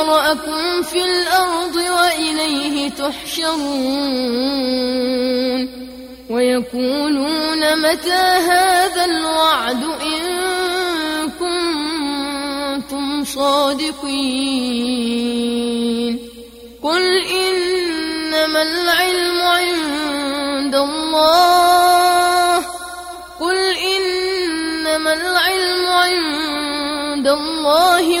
ذرأكم في الأرض وإليه تحشرون ويقولون متى هذا الوعد إن كنتم صادقين قل إنما العلم عند الله قل إنما العلم عند الله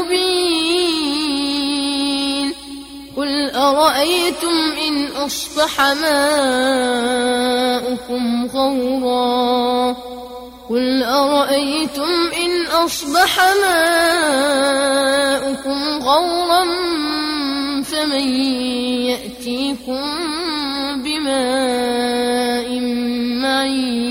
أرأيتم إن أصبح ماؤكم غورا؟ قل أرأيتم إن أصبح ماؤكم غورا فمن يأتيكم بماء معين؟